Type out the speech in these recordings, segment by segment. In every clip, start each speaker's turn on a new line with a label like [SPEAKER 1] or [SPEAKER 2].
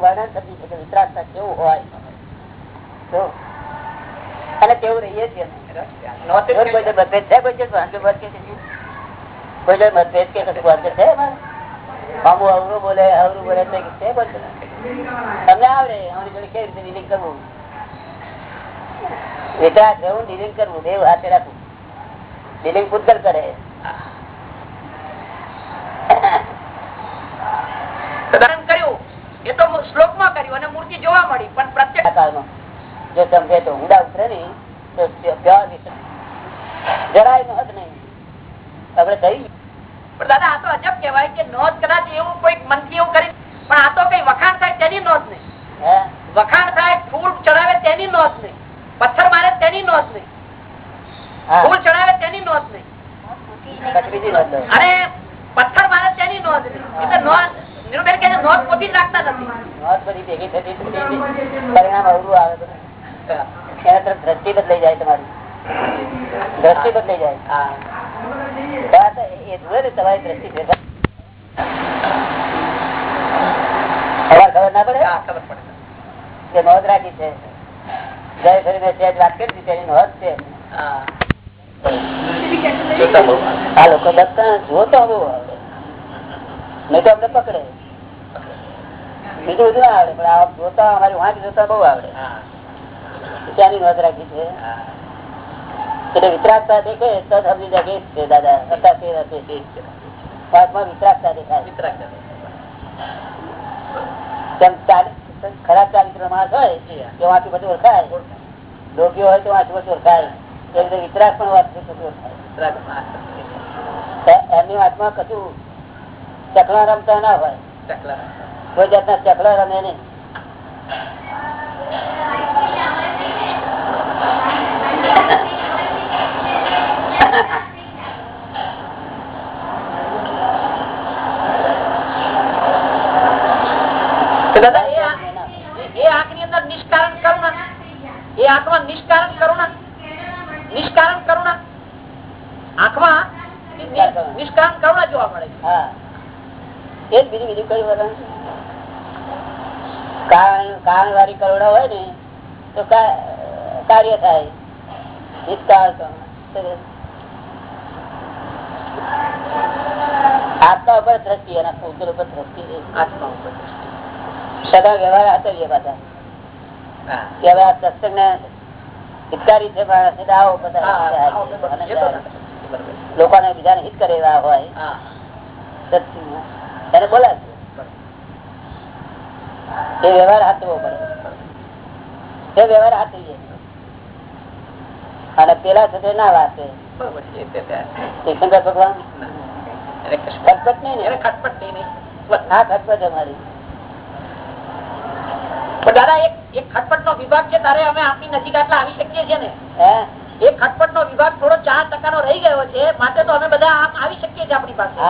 [SPEAKER 1] વર્ણન કેવું હોય? અને રહીએ છીએ મતભેદ છે કોઈ કોઈ મતભેદ કે કશું છે એમાં? અવરું બોલે અવરું બોલે છે તમને આવડે અમારી જોડે કેવી રીતે ડીલિંગ કરવું? વિતરાક રહેવું ડીલિંગ કરવું દેવ હાથે રાખવું. ડીલિંગ પૂતગલ કરે
[SPEAKER 2] ધારણ કર્યું એ તો શ્લોકમાં કર્યું અને મૂર્તિ જોવા મળી પણ પ્રત્યક્ષ
[SPEAKER 1] જો સમજે તો ઊંડા ઉતરે ને તો જરાય નોંધ નહીં. આપડે થઈ
[SPEAKER 2] પણ દાદા આ તો અજબ કેવાય કે નોંધ કદાચ એવું કોઈ મનથી એવું કરી પણ આ તો કઈ વખાણ થાય તેની નોંધ નહીં. વખાણ થાય ફૂલ ચડાવે તેની નોંધ નહીં. પથ્થર મારે તેની નોંધ નહીં. ફૂલ ચડાવે તેની નોંધ નહીં. અને પથ્થર મારે તેની નોંધ નહીં. નોંધ નીરુબેન નોંધ પોતી રાખતા નથી.
[SPEAKER 1] નોંધ બધી ભેગી થતી થતી પરિણામ અવરું આવે એના તરફ દ્રષ્ટિ બદલાઈ જાય તમારી. દ્રષ્ટિ બદલાઈ જાય. તો એ જુએ ને તમારી દ્રષ્ટિ ફેરફાર. તમારે ખબર ના પડે?
[SPEAKER 2] ખબર પડે.
[SPEAKER 1] કે નોંધ રાખી છે. જય ફરી મેં સહેજ વાત કરી હતી તેની નોંધ છે. આ લોકો બધા જોતા આવડે નહીં તો અમને પકડે. બીજું બધું ના આવડે પણ આ જોતા અમારી વાંચ જોતા બહુ આવડે. ત્યાંની નોંધ રાખી છે. એટલે વિતરાગતા દેખે તો સમજી જાય છે દાદા. હતા તે હશે વાતમાં વિતરાગતા દેખાય. ખરાબ ચારિત્ર માણસ હોય તો વાંચું બધું ઓળખાય. રોગીઓ હોય તો વાંચું બધું ઓળખાય. એ રીતે વિતરાગ પણ વાંચું બધું ઓળખાય. એમની વાતમાં કશું ચકલા રમતા ના હોય. કોઈ જાતના ચકલા રમે નહીં.
[SPEAKER 2] નિષ્કારણ કરુણા એ આંખમાં નિષ્કારણ કરુણા નિષ્કારણ કરુણા આંખમાં નિ- નિષ્કારણ કરુણા જોવા મળે છે.
[SPEAKER 1] હા. એ જ બીજું બીજું કયું વરણ કારણ કારણ વાળી કરોડા હોય ને તો કાર્ય થાય. આત્મા ઉપર દ્રષ્ટિ એના પુત્ર ઉપર દ્રષ્ટિ.
[SPEAKER 2] આત્મા ઉપર
[SPEAKER 1] સદા વ્યવહાર પાછા
[SPEAKER 2] હા.
[SPEAKER 1] કે હવે આ સત્સંગ ને હિતકારી છે પણ સીધા આવો બધા. લોકોને બીજાને હિત એવા હોય. સત્સંગમાં. એને બોલાવે એ વ્યવહાર હાથવો પડે. એ વ્યવહાર હાથવીએ અને પેલા સાથે ના વાંચે.
[SPEAKER 2] બરાબર છે. એ તે- તે-
[SPEAKER 1] શંકર ભગવાન?
[SPEAKER 2] ના. એને કશું-
[SPEAKER 1] ખટપટ નહીં
[SPEAKER 2] ખટપટ નહીં, નહીં.
[SPEAKER 1] હા ખટપટ અમારી.
[SPEAKER 2] દાદા એક એક ખટપટ નો વિભાગ છે તારે અમે આપની નજીક આટલા આવી શકીએ છીએ ને?
[SPEAKER 1] હે?
[SPEAKER 2] એ ખટપટ નો વિભાગ થોડો ચાર ટકા નો રહી ગયો છે માટે તો અમે બધા આમ આવી શકીએ છીએ આપણી પાસે.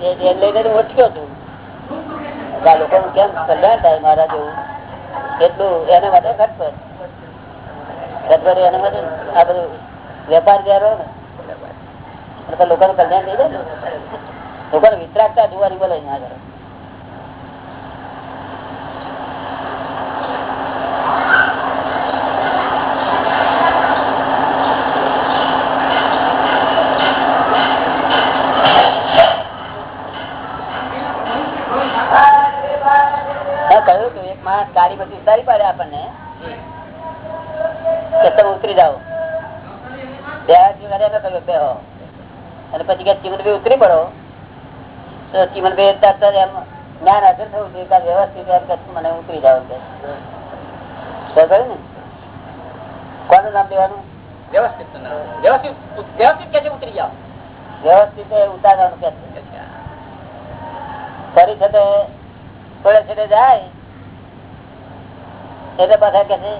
[SPEAKER 1] એ છું. આ લોકોનું કેમ કલ્યાણ થાય મારા જેવું? એટલું એના માટે ખટપટ. એના માટે આ બધું વેપાર જયારે ને લોકોનું કલ્યાણ થઈ જાય ને. લોકોને વિતરાગતા જોવાની બોલે ના મેં કહ્યું હતું એક માણસ ગાડી બધી ઉતારી પાડે આપણને કે તમે ઉતરી જાઓ. અને પછી કે ચીમનભાઈ ઉતરી પડો તો ચીમનભાઈ તરત જ એમ જ્ઞાન હાજર થવું જોઈએ કે વ્યવસ્થિત એમ કે મને ઉતરી જાવ કે. ને? કોનું નામ દેવાનું
[SPEAKER 2] વ્યવસ્થિત ના. વ્યવસ્થિત વ્યવસ્થિત કે ઉતરી જાઓ.
[SPEAKER 1] વ્યવસ્થિત ઉતારવાનું કે ફરી છે થોડે છેડે જાય એટલે પાછા કે છે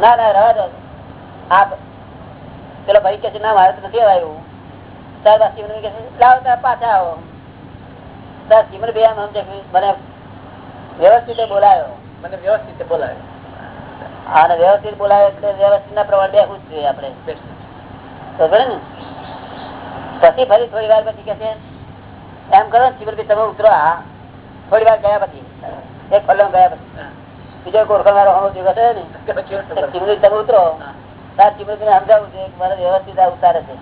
[SPEAKER 1] ના ના રહેવા દો. પેલો ભાઈ કે છે ના મારે નથી આવ્યું. બાદ સિમરન કે લાવો તાર પાછા આવો. તાર સિમર બે આમ સમજે મને વ્યવસ્થિત બોલાયો.
[SPEAKER 2] મને વ્યવસ્થિત બોલાયો.
[SPEAKER 1] અને વ્યવસ્થિત બોલાયો એટલે વ્યવસ્થિત ના પ્રમાણે બે ખુશ જોઈએ આપણે. ને? પછી ફરી થોડી વાર પછી કે છે એમ કરો ને સિમરભાઈ તમે ઉતરો. હા. થોડી વાર ગયા પછી. એક ફલો ગયા પછી. બીજો કોરખણ વાળો હમો જોઈએ ને? ચીમની તમે ઉતરો. તાર ચીમની સમજાવું છે મારે વ્યવસ્થિત ઉતારે છે.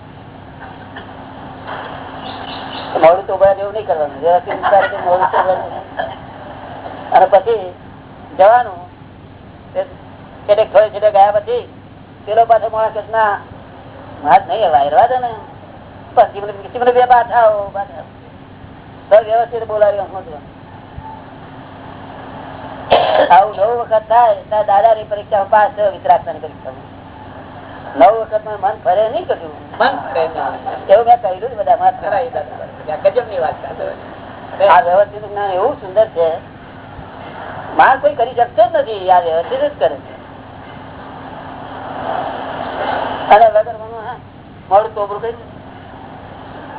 [SPEAKER 1] મોડું તો જેવું નહીં કરવાનું વ્યવસ્થિત ઉતારે છે મોડું તો અને પછી જવાનું છેલ્લે થોડે છેલ્લે ગયા પછી પેલો પાછો માણસ છે, ના હાથ નહીં હવા રહેવા દે ને. પછી મને બે પાછા આવો પાછા તો વ્યવસ્થિત બોલાવ્યો સમજવાનું આવું નવ વખત થાય ત્યાં દાદાની પરીક્ષા પાસ થયો ની પરીક્ષામાં. નવ વખતમાં મન ફરે નહીં કર્યું
[SPEAKER 2] મન ફરે
[SPEAKER 1] એવું મેં કહ્યું જ બધા મન
[SPEAKER 2] ખરા ગજબની વાત
[SPEAKER 1] આ વ્યવસ્થિત જ્ઞાન એવું સુંદર છે. માર કોઈ કરી શકતો જ નથી આ વ્યવસ્થિત જ કરે છે. અને વગર મને, હા, મોડું તોબરું કઈ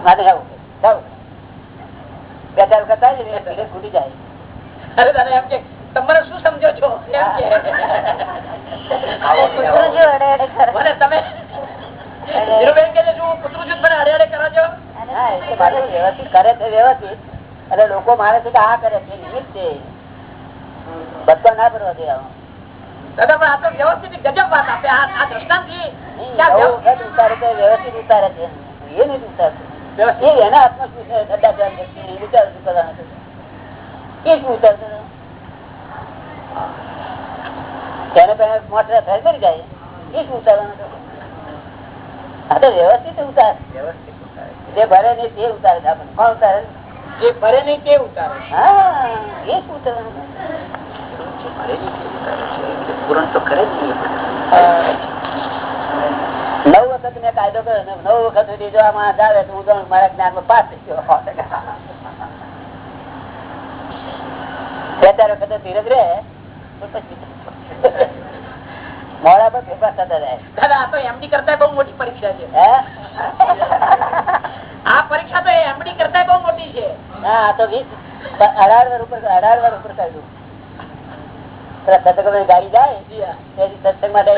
[SPEAKER 1] માટે આવું જાઓ બે ચાર વખત થાય ને ખૂટી જાય.
[SPEAKER 2] અરે તને એમ કે તમારે શું સમજો છો. મને તમે ધીરુભાઈ કહે છે, કૂતરું જૂથ મને અડે અડે કરો છો.
[SPEAKER 1] હા એટલે મારે વ્યવસ્થિત કરે છે વ્યવસ્થિત. અને લોકો માને છે કે આ કરે છે નિમિત્ત છે. બધા ના કરવા દે
[SPEAKER 2] દાદા પણ આ તો વ્યવસ્થિત ગજબ વાત આપે. આ
[SPEAKER 1] ઉતારે વ્યવસ્થિત ઉતારે છે. એ નહીં ઉતારતું. એના હાથમાં શું છે? એ ઉતારતો? તેને પહેલા મોટા ફેર કરી જાય. એ શું ઉતારવાનો આ તો વ્યવસ્થિત ઉતાર. જે ભરે નહીં તે ઉતારે છે આપણને. કોણ ઉતારે?
[SPEAKER 2] જે ભરે નહીં તે ઉતારે
[SPEAKER 1] હા એ શું ઉતારવાનું છે?
[SPEAKER 2] જે ભરે નહીં તે ઉતારે છે. એટલે પૂરણ તો કરે જ નહીં.
[SPEAKER 1] નવ વખત મેં કાયદો કર્યો ને નવ વખત સુધી જો આ માણસ આવે તો હું તો મારા જ્ઞાનમાં પાસ થઈ ગયો. બે ચાર વખત ધીરજ પછી મોડા પર ફેરફાર થતા જાય
[SPEAKER 2] દાદા આ તો એમડી કરતા બહુ મોટી પરીક્ષા છે. આ પરીક્ષા તો એમડી કરતા બહુ મોટી છે.
[SPEAKER 1] ના તો વીસ અઢાર વાર ઉપર અઢાર વાર ઉપર કાઢ્યું. પેલા ગાડી જાય સત્સંગ માટે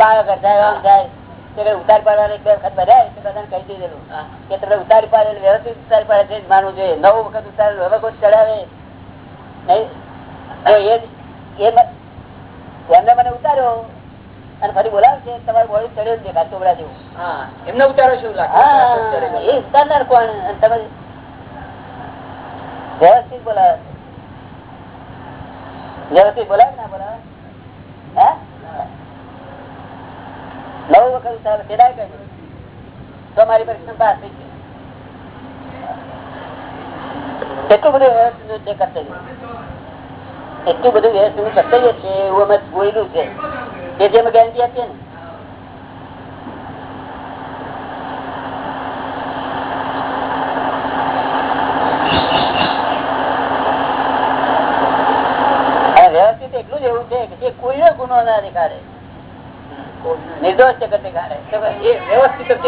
[SPEAKER 1] પાવાગઢ જાય જાય ઉતાર પાડવાને એક બે વખત ભરાય તો બધાને કહી દીધેલું. કે તમે ઉતારી પાડે વ્યવસ્થિત ઉતારી પાડે છે માનવું જોઈએ. નવ વખત ઉતારેલું હવે કોઈ ચડાવે નહીં. એ એમને મને ઉતાર્યો અને ફરી બોલાવે છે તમારું બોડી ચડ્યો જ દેખાય ચોબડા જેવું.
[SPEAKER 2] હા એમને ઉતારો શું લાગે?
[SPEAKER 1] એ ઉતારનાર કોણ? તમે વ્યવસ્થિત બોલાવે. વ્યવસ્થિત બોલાવે ના બોલાવે હે? નવ વખત ઉતારે તેડાય કહ્યું તો મારી પરીક્ષા પાસ થઈ ગઈ. એટલું બધું વ્યવસ્થિત છે કર્તવ્ય એટલું બધું વ્યવસ્થિત કર્તવ્ય છે, એવું અમે જોયેલું છે. કે જે અમે ગેરંટી આપીએ ને. વ્યવસ્થિત એટલું જ એવું છે કે જે કોઈનો ગુનો ના દેખાડે. નિર્દોષ જગત દેખાડે.
[SPEAKER 2] એ વ્યવસ્થિત.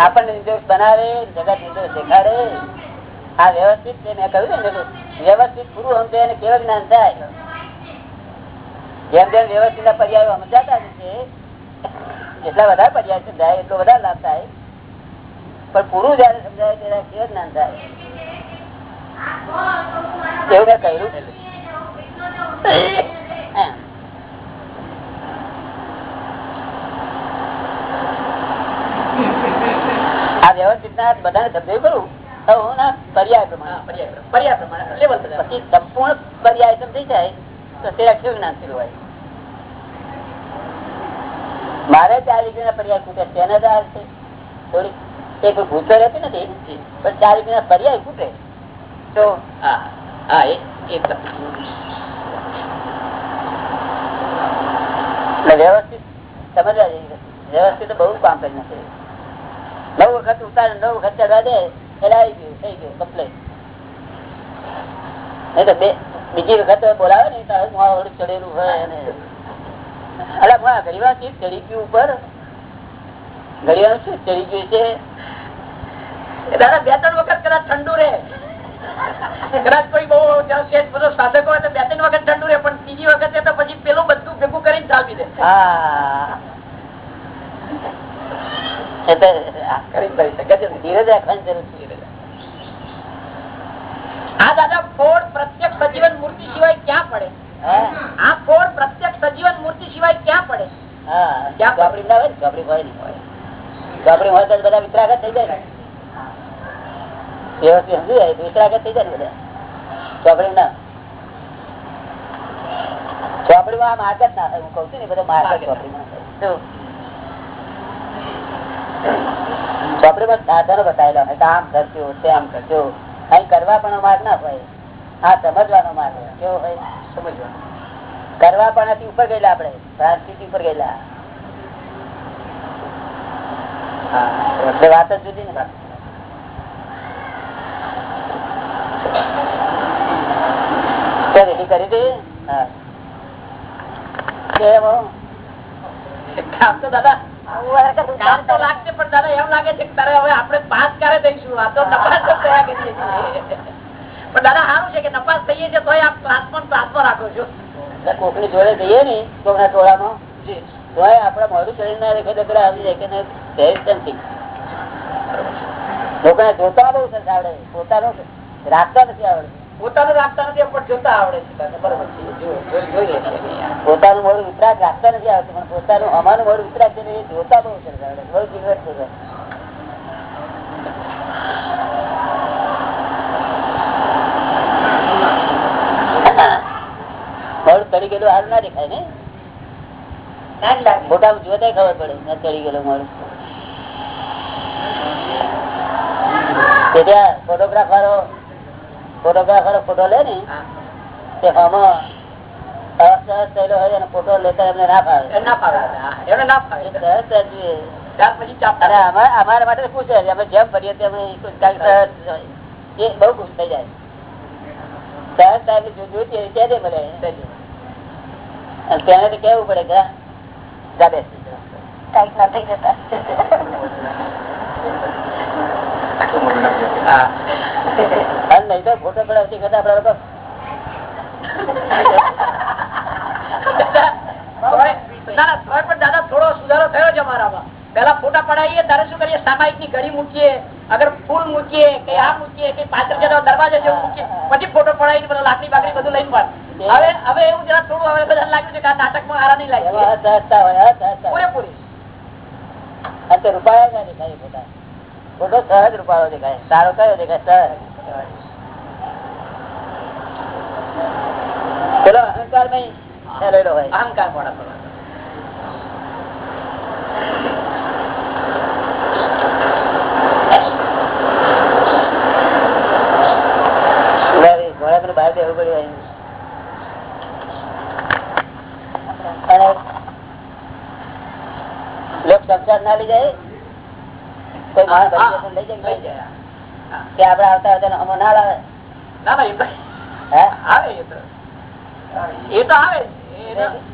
[SPEAKER 1] આપણને નિર્દોષ બનાવે, જગત નિર્દોષ દેખાડે. આ વ્યવસ્થિત છે, મેં કહ્યું ને વ્યવસ્થિત પૂરું સમજે અને કેવું જ્ઞાન થાય. જેમ જેમ વ્યવસ્થિત ના પર્યાયો સમજાતા જશે જેટલા વધારે પર્યાય સમજાય, એટલો વધારે લાભ થાય. પણ પૂરું જયારે સમજાય ત્યારે કેવું જ્ઞાન થાય? એવું મેં કહ્યું. આ વ્યવસ્થિત ના બધાને સમજાયું કરું પર્યાય પ્રમાણે.
[SPEAKER 2] પર્યાય પ્રમાણે. લેવલ
[SPEAKER 1] પછી સંપૂર્ણ પર્યાય જાય તો જ્ઞાન હોય? મારે ચાર વીઘાના પર્યાય ખૂટે તેને આ છે. થોડી એ કોઈ ભૂતો રહેતી નથી પણ ચાર વીઘાના પર્યાય ખૂટે. તો?
[SPEAKER 2] હા હા એ એ
[SPEAKER 1] વ્યવસ્થિત સમજવા જેવી વ્યવસ્થિત બહુ કામ કરી નથી નવ વખત ઉતારે નવ વખત ચડવા દે બીજી વખત બોલાવે ને ચડેલું હોય અને અલા આ ઘડીવાર ચીજ ચડી ગયું ઉપર. ઘડીવાર શું ચડી ગયું છે.
[SPEAKER 2] દાદા બે ત્રણ વખત કદાચ ઠંડુ રે કદાચ કોઈ બહુ સેજ બધો સાધકો હોય તો બે ત્રણ વખત ઠંડુ રે પણ ત્રીજી વખતે તો પછી પેલું બધું ભેગું કરીને ચાલવી દે.
[SPEAKER 1] હા એટલે
[SPEAKER 2] કરી જ ભરી શકે છે.
[SPEAKER 1] ધીરજ રાખવાની જરૂર છે
[SPEAKER 2] આ દાદા ફોડ પ્રત્યક્ષ સજીવન મૂર્તિ સિવાય ક્યાં પડે? આ ફોડ પ્રત્યક્ષ સજીવન મૂર્તિ સિવાય ક્યાં પડે? ક્યાં
[SPEAKER 1] ચોપડી ના હોય ને ચોપડી હોય નહીં. હોય ચોપડી હોય તો બધા વિતરાગત થઈ જાય ને. વ્યવસ્થિત સમજી જાય વિતરાગત થઈ જાય ને બધા. ચોપડી ના. ચોપડી માં માર્ગ જ ના થાય હું કઉ છું ને બધા માર્ગ ચોપડી માં? ચોપડીમાં સાધનો બતાવેલા હોય આમ કરજો તેમ કરજો અહીં કરવા પણ માર્ગ ના હોય. આ સમજવાનો માર્ગ. કેવો હોય?
[SPEAKER 2] સમજવાનો.
[SPEAKER 1] કરવા પણ નથી ઉપર ગયેલા આપડે ભ્રાંતિ ઉપર ગયેલા. એટલે વાત જ જુદી ને. કરી દે હા.
[SPEAKER 2] કેમ દાદા
[SPEAKER 1] કોકની જોડે જઈએ ને કોકના ટોળામાં તોય આપડે મોડું ચડી ના રેખે દગડા આવી જાય કે નથી લોકોને જોતા બહુ સરસ આવડે પોતાનું રાખતા નથી આવડે
[SPEAKER 2] પોતાનું રાખતા નથી પણ જોતા આવડે છે. બરોબર.
[SPEAKER 1] પોતાનું મોડું વિતરાગ રાખતા નથી આવતું પણ પોતાનું અમારું મોડું વિતરાગ છે એ જોતા બહુ છે. સર. મોડું ગયેલું હારું ના દેખાય ને?
[SPEAKER 2] જ
[SPEAKER 1] જોતા ખબર પડે ના ચડી ગયેલું મોડું તે ત્યાં ફોટોગ્રાફરો ફોટો લે ને. તે આમાં હોય અને ફોટો લેતા એમને ના ફાવે.
[SPEAKER 2] ના ફાવે એમને ના ફાવે.
[SPEAKER 1] અમારા માટે પૂછે છે અમે જેમ ભરીએ તેમ બહુ ખુશ થઈ જાય. સહજ સાહેબ જો જોઈતી હોય ત્યારે મળે. તેને તો કેવું પડે કે જા કંઈક ના થઈ જતા. ફોટો
[SPEAKER 2] પેલા ફોટા પડાવીએ ત્યારે શું કરીએ સામાયિકની ઘડી મૂકીએ અગર ફૂલ મૂકીએ કે આ મૂકીએ કે પાછળ જતો દરવાજા જેવું મૂકીએ પછી ફોટો. પડાવીને બધું લાકડી બાકડી બધું લઈને પણ હવે હવે એવું જરા થોડું હવે બધા લાગ્યું છે કે આ નાટકમાં આરા નહીં લાગે પૂરેપૂરી
[SPEAKER 1] રૂપાયા નહીં રૂપાળા ના ફોટા સહજ રૂપાળો દેખાય. સારો કયો દેખાય? સહજ પેલો અહંકાર નહીં
[SPEAKER 2] અહંકાર મોડા
[SPEAKER 1] બહાર પડ્યું લોક સંસાર ના લઈ જાય કોઈ માણસ લઈ જાય. કે આપડે આવતા હતા અમો ના લાવે.
[SPEAKER 2] ના ના એ તો આવે એ તો. આવે.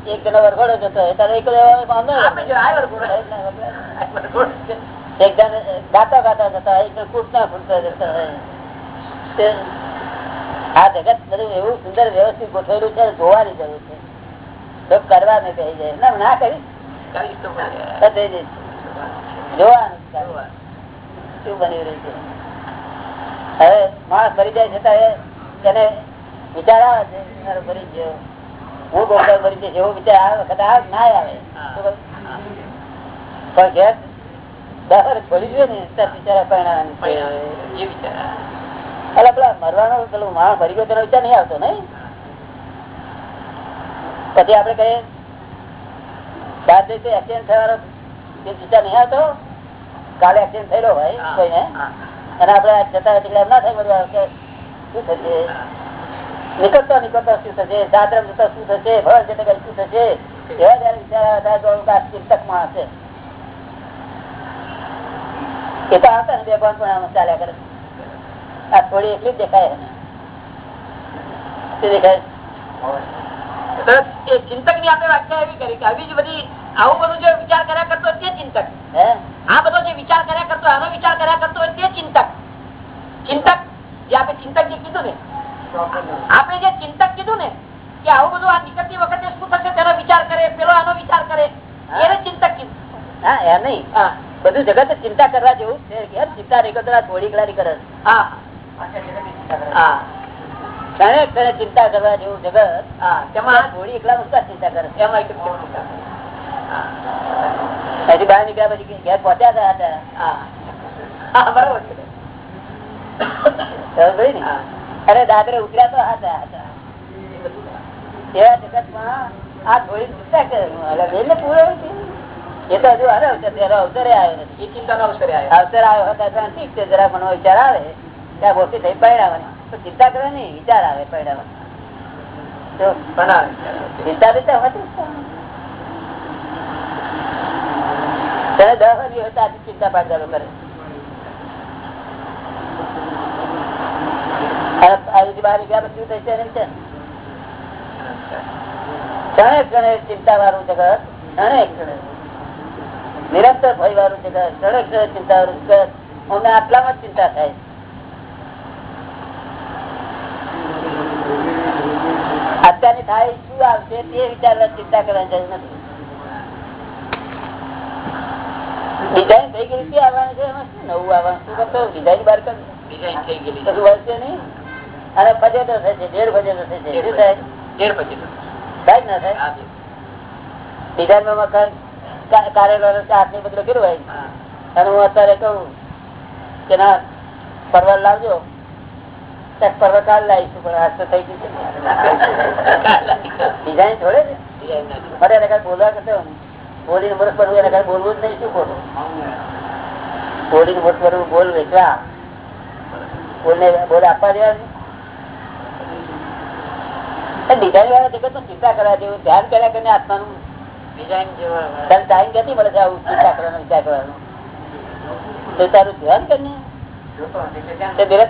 [SPEAKER 1] એક જણો વરઘોડો જતો ત્યારે એક લેવાનો વાંધો
[SPEAKER 2] આપે જો
[SPEAKER 1] નહીં.
[SPEAKER 2] આવે વરઘોડો.
[SPEAKER 1] એક જણ ગાતા ગાતા જતા એક જણ કૂદતા કૂદતા જતા આ જગત બધું એવું સુંદર વ્યવસ્થિત ગોઠવેલું છે જોવાની જરૂર છે. તો કરવા નહીં કહી જાય. ના ના કરી. જોવાનું. શું બની રહ્યું છે? હવે માણસ મરી જાય છતાં એને વિચાર આવે છે મરી ગયો. હું ગોપાલ મરી છે એવો વિચાર આવે વખત આવે ના આવે. પણ ઘેર જોઈએ ને ત્યાં બિચારા પેલા મરવાનો પેલો માણસ ભરી ગયો તેનો વિચાર નહીં આવતો નહીં? પછી આપડે કહીએ બાર જઈ એક્સિડન્ટ થવાનો વિચાર નહીં આવતો? કાલે એક્સિડન્ટ થયેલો હોય કોઈને અને આપડે જતા એટલે ના થાય બધું કે શું થશે? નીકળતો નીકળતો શું થશે? દાદરમ જતો શું થશે? ભર જતા કઈ શું થશે? એવા જયારે વિચાર હતા તો આ ચિંતકમાં હશે. એ તો આવતા ને બે પણ પણ આમ ચાલ્યા કરે. આ થોડી એટલી જ દેખાય એને. શું દેખાય?
[SPEAKER 2] એ ચિંતકની આપણે વ્યાખ્યા એવી કરી કે આવી જ બધી આવું બધું જે વિચાર કર્યા કરતો હોય તે ચિંતક. આ બધો જે વિચાર કર્યા કરતો આનો વિચાર કર્યા કરતો હોય તે ચિંતક. ચિંતક જે આપણે ચિંતક જે કીધું ને આપણે જે ચિંતક કીધું ને કે આવું બધું આ નીકળતી વખતે શું થશે તેનો વિચાર કરે પેલો આનો વિચાર કરે એને ચિંતક કીધું.
[SPEAKER 1] હા એ નહીં. બધું જગત ચિંતા કરવા જેવું છે કેમ ચિંતા નહીં કરતો થોડી કલાની કરે.
[SPEAKER 2] હા. હા.
[SPEAKER 1] ક્ષણે ક્ષણે ચિંતા કરવા જેવું જગત
[SPEAKER 2] હા. તેમાં
[SPEAKER 1] થોડી એકલા ચિંતા કરે.
[SPEAKER 2] એમાં
[SPEAKER 1] હજી બહાર નીકળ્યા પછી ઘેર પહોંચ્યા હતા
[SPEAKER 2] બરાબર.
[SPEAKER 1] અરે દાદરે ઉતર્યા તો હતા. આ થોડી ચિંતા કરે પૂરો એ તો હજુ હારે અવસર એનો અવસરે આવ્યો નથી.
[SPEAKER 2] એ ચિંતાનો અવસરે આવ્યો.
[SPEAKER 1] અવસર આવ્યો હતા ઠીક છે જરા મનો વિચાર આવે. ત્યાં મોટી થઈ પરિણામવાની તો ચિંતા કરે નહીં વિચાર આવે પરિણામવાની ચિંતા બીતા હોતી જ નહીં. તને દસ વાર હોય તો આથી ચિંતા પાડદારો કરે અને અહીંથી બહાર નીકળ્યા પછી શું થશે એને વિચાર. ક્ષણે ક્ષણે ચિંતા વાળું જગત નિરંતર ભય વાળું જગત ક્ષણે ક્ષણે ચિંતા વાળું જગત. અમને આટલામાં ચિંતા થાય. અત્યારની થાય શું આવશે તે વિચારવા ચિંતા કરવાની જરૂર નથી. ડિઝાઇન થઈ ગઈ છે આવવાનું છે એમાં શું નવું આવવાનું શું ડિઝાઇન બાર કર.
[SPEAKER 2] ડિઝાઇન થઈ ગઈ
[SPEAKER 1] કશું વધશે નહીં. અને ફજેતો થશે ડેઢ ફજેતો થશે. શું થાય?
[SPEAKER 2] ડેઢ પછી
[SPEAKER 1] થાય ના થાય?
[SPEAKER 2] હા
[SPEAKER 1] ડિઝાઇનમાં મકાન કાર્યાલય કારેલો ને બધું કર્યું હોય? અને હું અત્યારે કહું કે ના પરવાર લાવજો. પરવર કાલ લાવીશું પણ આજ તો થઈ ગયું છે. ડિઝાઇન થોડે ને. મારે બોલવા કરતો બોલીને મોરસ પડવું એને કાંઈ બોલવું જ નહીં શું બોલું બોલીને મોરસ પડવું બોલ વેચવા બોલને બોલ આપવા દેવા વાળા જગત ચિંતા કરવા જેવું ધ્યાન કર્યા કરીને આત્માનું ટાઈમ ક્યાંથી મળે છે આવું ચિંતા કરવાનો વિચાર કરવાનો? તો તારું ધ્યાન કરીને.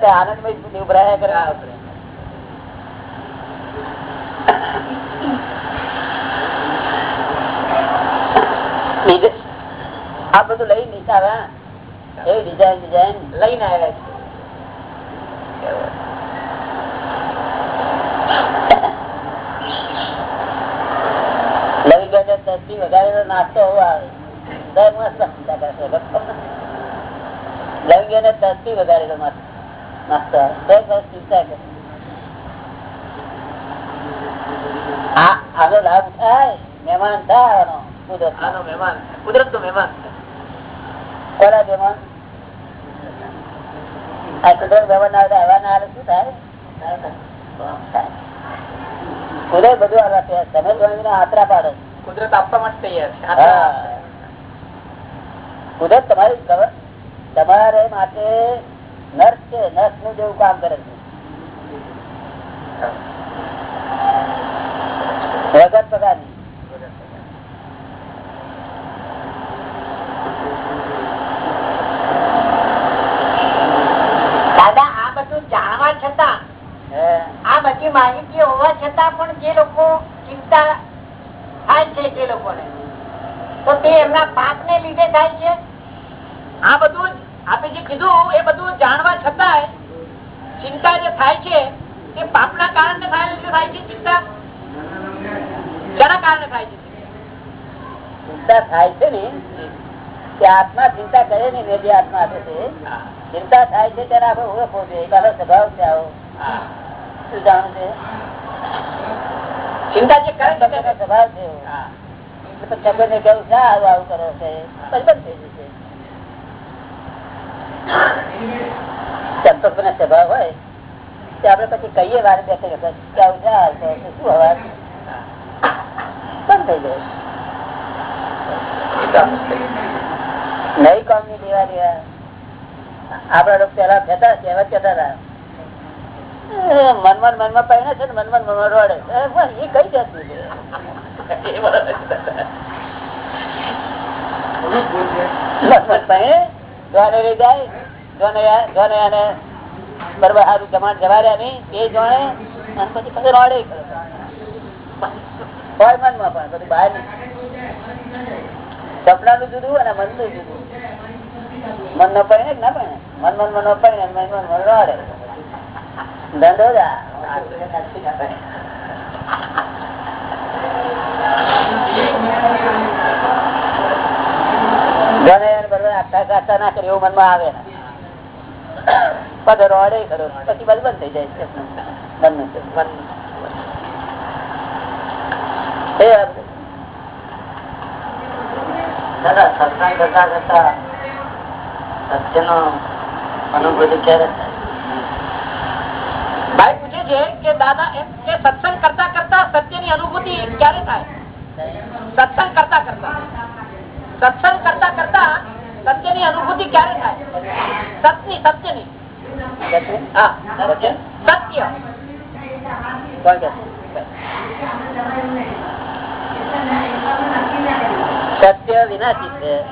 [SPEAKER 1] આનંદમય ઉભરાયા કરે
[SPEAKER 2] હા, આપણે.
[SPEAKER 1] બીજે આ બધું લઈ નહીં એ ડિઝાઇન ડિઝાઇન
[SPEAKER 2] લઈને આવ્યા છે.
[SPEAKER 1] લઈ વગાડેલો નાસ્તો મસ્ત ચિંતા કરશે લઈ ગયા ને તરતી વગાડેલો થાય, મહેમાન થાય કુદરત
[SPEAKER 2] મહેમાન કુદરત નો મહેમાન
[SPEAKER 1] કોના મહેમાન? આ કુદરત મહેમાન ના આવે આવા ના આવે શું થાય? કુદરત બધું આવા છે. તમે જોઈને આતરા પાડો.
[SPEAKER 2] કુદરત આપવા માટે તૈયાર છે.
[SPEAKER 1] કુદરત તમારી તમારે માટે નર્સ છે. નર્સનું જેવું કામ કરે છે. વગર પગારની
[SPEAKER 3] દાદા આ બધું જાણવા છતાં
[SPEAKER 1] હે.
[SPEAKER 3] આ બધી માહિતી હોવા છતાં પણ જે લોકો ચિંતા થાય છે જે લોકોને તો તે એમના પાપ ને લીધે થાય છે
[SPEAKER 2] આ બધું જ આપે જે કીધું એ બધું જાણવા છતાંય ચિંતા જે થાય છે તે પાપના કારણે થાય છે ચિંતા? શાના કારણે થાય છે
[SPEAKER 1] ચિંતા? થાય છે ને કે આત્મા ચિંતા કરે ને મેં જે આત્મા આપે છે ચિંતા થાય છે ત્યારે આપણે ઓળખવો જોઈએ કે સ્વભાવ છે આવો. શું જાણવું છે?
[SPEAKER 2] ચિંતા જે કરે છે
[SPEAKER 1] સ્વભાવ છે એવો.
[SPEAKER 2] હા.
[SPEAKER 1] તો છગન ને કેવું છે આવું આવું કરો. છે પછી બંધ થઈ જશે. સંતોષ ના સ્વભાવ હોય તે આપડે પછી કહીએ વાર બેસે કે આવું છો. શું હવા બંધ થઈ જાય. નહીં કોમની દેવા દેવા આપડા લોકો પેલા કહેતા એવા કહેતા હતા. મનમાં મનમાં પહેણે છે ને મનમાં મનમાં રોડે એ કઈ જતું છે? મનમાં પહેરે લઈ જાય. સારું જુદું જુદું. મન નો પડે ના પડે? મન મન મન નો મન મન મન રડે. ધંધો જા આખા કાચા ના કરે એવું મનમાં આવે. ને પછી રોડે ખરો પછી બધું બંધ થઈ જાય છે મનનું છે
[SPEAKER 2] મનનું.
[SPEAKER 1] એ વાત છે. દાદા સત્સંગ કરતા કરતા સત્યનો અનુભૂતિ ક્યારે
[SPEAKER 2] ભાઈ પૂછે છે કે દાદા એમ કે સત્સંગ કરતા કરતા સત્યની અનુભૂતિ ક્યારે થાય સત્સંગ કરતા કરતા સત્સંગ કરતા કરતા સત્યની અનુભૂતિ ક્યારે થાય સત્યની
[SPEAKER 1] સત્ય?
[SPEAKER 2] હા
[SPEAKER 1] સત્ય? વિનાશી છે.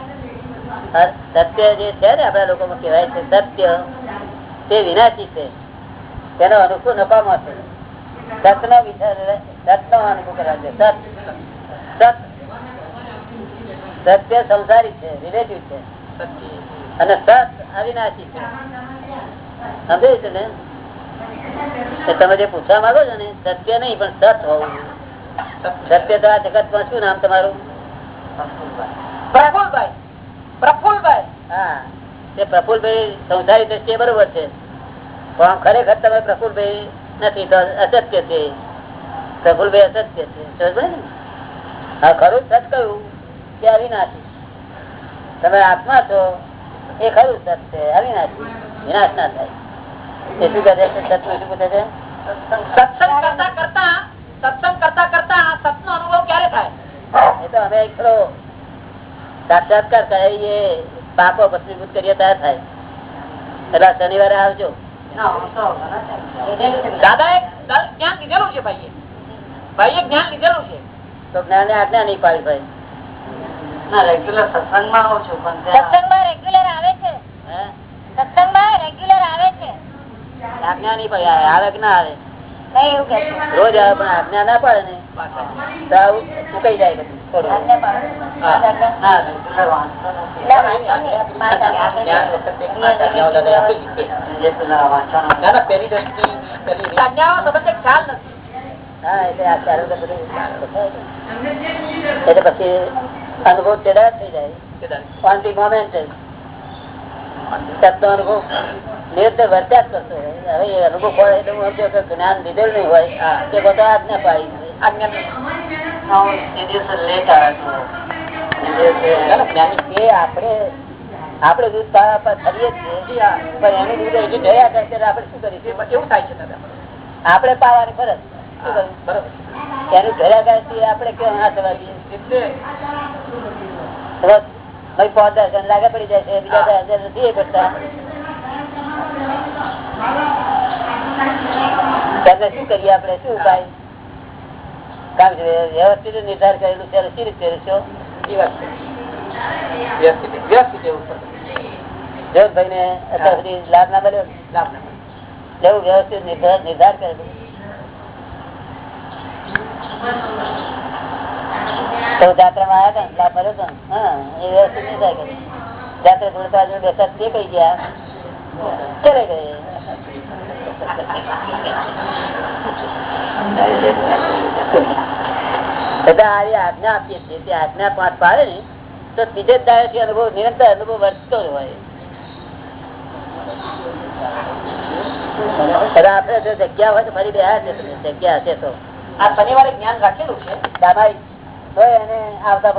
[SPEAKER 1] સત્ય જે છે ને આપડા લોકોમાં કહેવાય છે સત્ય, તે વિનાશી છે. તેનો અનુકૂળ નકામો છે. સતનો વિચાર સતનો અનુભવ કરવા છે. સત. સત. સત્ય સંસારી છે રિલેટિવ છે. અને સત અવિનાશી છે. સમજાયું છે ને? તમે જે પૂછવા માંગો છો ને સત્ય નહીં પણ સત હોવું સત્ય તો આ જગતમાં શું નામ તમારું?
[SPEAKER 2] પ્રફુલભાઈ. પ્રફુલભાઈ.
[SPEAKER 1] હા તે પ્રફુલભાઈ સંસારી દ્રષ્ટિએ બરોબર છે. પણ ખરેખર તમે પ્રફુલભાઈ નથી તો અસત્ય છે. પ્રફુલભાઈ અસત્ય છે. સમજ ને? હા ખરું સત કહ્યું કે અવિનાશી. તમે આત્મા છો એ ખરું સત છે અવિનાશી. વિનાશ ના થાય. એ શું કહે છે? સતનું શું પૂછે છે?
[SPEAKER 2] સત્સંગ કરતા કરતા સત્સંગ કરતા કરતા સતનો અનુભવ ક્યારે થાય?
[SPEAKER 1] એ તો અમે એક સાક્ષાત્કાર કરાવીએ પાપો ભસ્મીભૂત કરીએ ત્યારે થાય. એટલે આ શનિવારે આવજો.
[SPEAKER 2] દાદા એ જ્ઞાન લીધેલું છે ભાઈએ. ભાઈએ જ્ઞાન લીધેલું છે.
[SPEAKER 1] તો જ્ઞાને આજ્ઞા નહીં પાડી ભાઈ.
[SPEAKER 3] સત્સંગમાં રેગ્યુલર આવે છે.
[SPEAKER 1] હે?
[SPEAKER 3] સત્સંગમાં રેગ્યુલર આવે છે?
[SPEAKER 1] આજ્ઞા નહીં પાડી આવે કે ના રોજ આવે પણ આજ્ઞા ના પાડે ને? ઉકાઈ જાય પછી અનુભવ ચડા થઈ જાય. ઓન ધી મોમેન્ટ શબ્દનો અનુભવ નિરંતર વર્ત્યા જ કરતો હોય. હવે એ અનુભવ હોય એટલે હું સમજો કે જ્ઞાન લીધેલું નહીં હોય કે બધા આજ્ઞા પાડી છે.
[SPEAKER 2] આજ્ઞા
[SPEAKER 1] એ આપણે આપણે દૂધ ફરીએ છીએ. પણ એનું દૂધ હજુ જયા કરે આપણે શું કરીશું
[SPEAKER 2] એવું થાય છે
[SPEAKER 1] આપણે પાવાની ફરજ?
[SPEAKER 2] બરોબર.
[SPEAKER 1] એનું ઘરે આપણે કેમ દઈએ
[SPEAKER 2] એટલે
[SPEAKER 1] બસ પાંચ દસ જણ લાગે પડી જાય છે બીજા દસ હજાર નથી પડતા શું કરીએ આપણે? શું ઉપાય? કારણ કે વ્યવસ્થિત નિર્ધાર કરેલું ત્યારે શી રીતે છો?
[SPEAKER 2] એ વાત વ્યવસ્થિત છે.
[SPEAKER 1] જયભાઈ ને અત્યાર સુધી લાભ ના મળ્યો?
[SPEAKER 2] લાભ ના મળે.
[SPEAKER 1] એવું વ્યવસ્થિત નિર્ધાર નિર્ધાર કરેલું? તો જાત્રામાં આવ્યા હતા લાભ મળ્યો હતો હા એ વ્યવસ્થિત નિર્ધાર કર્યો જાત્રા જોડતા જોડે બેસા તે કહી ગયા. ચલે ગયે? બધા આવી આજ્ઞા આપીએ છીએ. તે આજ્ઞા પાંચ પાડે ને તો ત્રીજે જ દાડેથી અનુભવ નિરંતર અનુભવ વધતો જ હોય આપડે જો જગ્યા હોય તો ફરી બે છે જગ્યા હશે તો.
[SPEAKER 2] આ શનિવારે જ્ઞાન રાખેલું છે?
[SPEAKER 1] દાદાઈ તો એને આવતા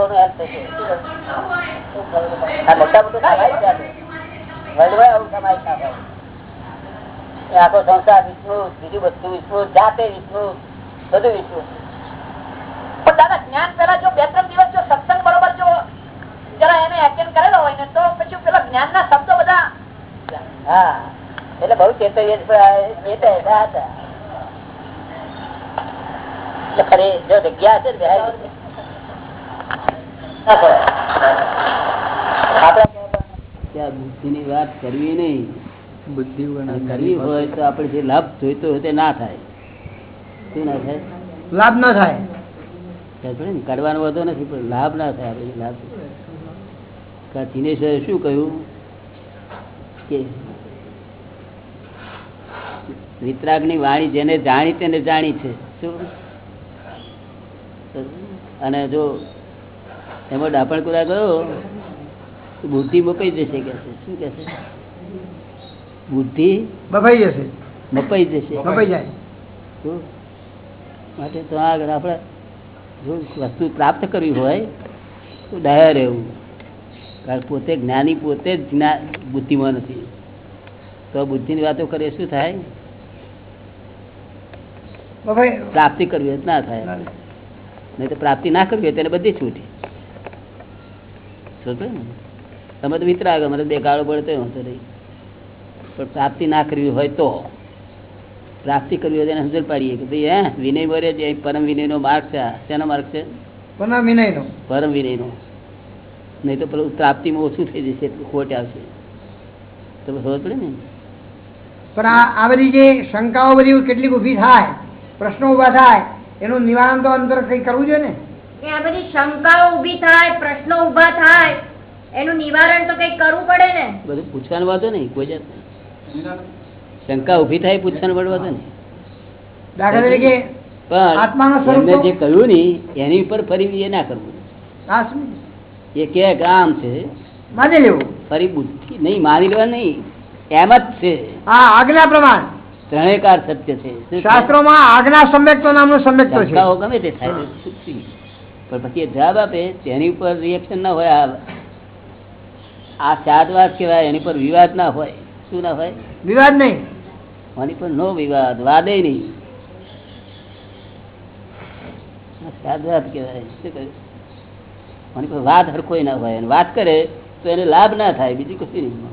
[SPEAKER 1] છે આખો સંસાર વિષ્ણુ, બીજું બધું વિષ્ણુ, જાતે વિષ્ણુ, બધું વિષ્ણુ.
[SPEAKER 2] દાદા, જ્ઞાન પેલા જો બે ત્રણ દિવસ જો સત્સંગ બરોબર જો જરા એને એટેન્ડ કરેલો હોય ને, તો પછી પેલા જ્ઞાન ના શબ્દો બધા
[SPEAKER 1] હા, એટલે બહુ ચેતવીએ હતા. એટલે જો જગ્યા હશે ને બેહાય જશે. ના ખબર. આપણે
[SPEAKER 4] ત્યાં બુદ્ધિની વાત કરવી નહીં. બુદ્ધિ કરવી હોય તો આપણે જે લાભ જોઈતો હોય તે ના થાય. શું ના થાય?
[SPEAKER 5] લાભ ના થાય.
[SPEAKER 4] સમજ પડી ને? કરવાનો વધુ નથી પણ લાભ ના થાય આપણે લાભ. કા શું કહ્યું? કે વિતરાગની વાણી જેને જાણી તેને જાણી છે. શું? અને જો એમાં ડાપણ કુરા ગયો બુદ્ધિ મપાઈ જશે કે છે? શું કે છે? બુદ્ધિ
[SPEAKER 5] મપાઈ જશે.
[SPEAKER 4] મપાઈ જશે.
[SPEAKER 5] મપાઈ જાય.
[SPEAKER 1] માટે તો આગળ આપણે જો વસ્તુ પ્રાપ્ત કરવી હોય તો ડાયા રહેવું. કારણ પોતે જ્ઞાની પોતે જ બુદ્ધિમાં નથી. તો બુદ્ધિની વાતો કરીએ શું થાય? પ્રાપ્તિ કરવી હોય ના થાય. નહીં તો પ્રાપ્તિ ના કરવી હોય તેને બધી છૂટી. સમજો ને. તમે તો મિત્ર આગળ મને દેખાડો પડતો પડે તો વાંધો નહીં. પણ પ્રાપ્તિ ના કરવી હોય તો. પ્રાપ્તિ કરવી હોય એને સમજણ પાડીએ કે ભાઈ હે વિનય છે અહીં પરમ વિનયનો માર્ગ છે. શેનો માર્ગ છે?
[SPEAKER 5] પના વિનયનો.
[SPEAKER 1] પરમ વિનયનો. નહીં તો પેલું પ્રાપ્તિમાં ઓછું થઈ જશે એટલું ખોટ આવશે. તો ખબર પડે ને?
[SPEAKER 5] પણ આ આ બધી જે શંકાઓ બધી કેટલીક ઊભી થાય પ્રશ્નો ઊભા થાય એનું નિવારણ તો અંતર કંઈ કરવું જોઈએ ને?
[SPEAKER 6] કે આ બધી શંકાઓ ઊભી થાય પ્રશ્નો ઊભા થાય એનું નિવારણ તો કઈ કરવું પડે ને?
[SPEAKER 1] બધું પૂછવાનું વાતો નહીં કોઈ જાત શંકા? ઊભી થાય પૂછવાનું પડવા નહીં.
[SPEAKER 5] દાખલા તરીકે
[SPEAKER 1] પણ એમને જે કહ્યું નહીં એની ઉપર ફરી એ ના કરવું એ કે કે આમ છે.
[SPEAKER 5] માની લેવું.
[SPEAKER 1] ફરી બુદ્ધિ નહીં માની લેવા નહીં. એમ જ છે.
[SPEAKER 5] આ આજ્ઞા પ્રમાણ.
[SPEAKER 1] ત્રણેયકાર સત્ય છે.
[SPEAKER 5] શાસ્ત્રોમાં આજ્ઞા સમ્યક્તો નામનો સમ્યક્તો છે.
[SPEAKER 1] ગમે તે થાય પણ પછી જવાબ આપે તેની ઉપર રિએક્શન ના હોય આ ચાદવાદ કહેવાય એની પર વિવાદ ના હોય. શું ના હોય?
[SPEAKER 5] વિવાદ નહીં.
[SPEAKER 1] આની પર નો વિવાદ વાદે નહીં. કહેવાય. શું કહ્યું? પર વાત હરખોય ના હોય. વાત કરે તો એને લાભ ના થાય બીજી કશું નહીં.